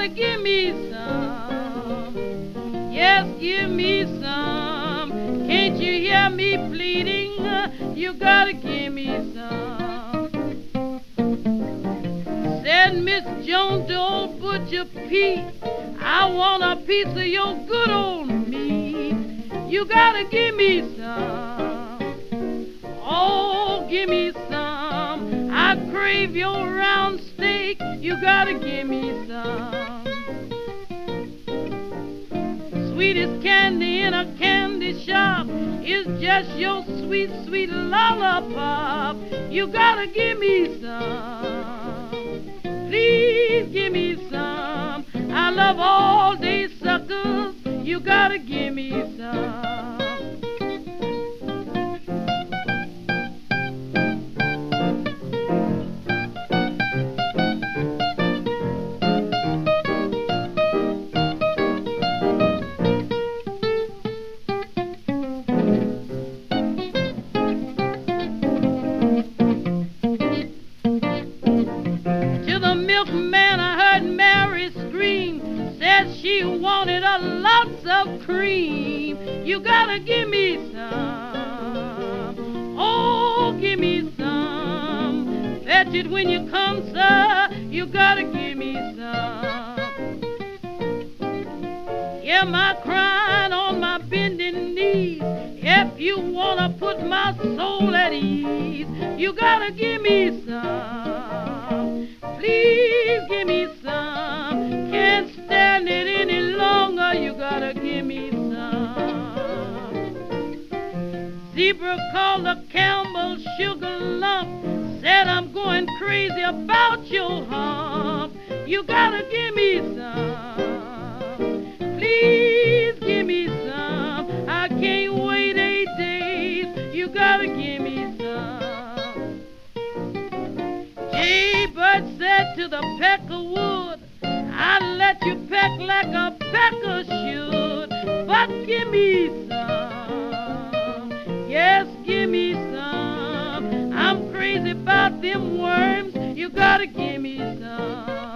gotta give me some. Yes, give me some. Can't you hear me pleading? You gotta give me some. Said Miss Jones to old Butcher Pete, I want a piece of your good old meat. You gotta give me some. Oh, give me some. Crave your round steak. You gotta give me some. Sweetest candy in a candy shop is just your sweet, sweet lollipop. You gotta give me some. Please give me some. I love all day suckers. You gotta give me some. Lots of cream. You gotta give me some. Oh, give me some. Fetch it when you come, sir. You gotta give me some. Hear my crying on my bending knees. If you wanna put my soul at ease, you gotta give me some. Zebra called the Campbell sugar lump. Said I'm going crazy about your hump. You gotta give me some. Please give me some. I can't wait eight days. You gotta give me some. Jay Bird said to the peck of wood, I'd let you peck like a pecker should, but give me some. Them worms. You gotta give me some.